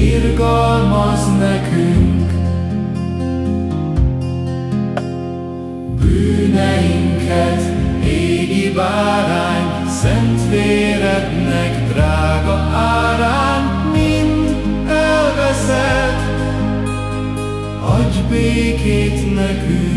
Irgalmaz nekünk bűneinket, égi bárány, szent vérednek drága árán, mind elveszed. Adj békét nekünk,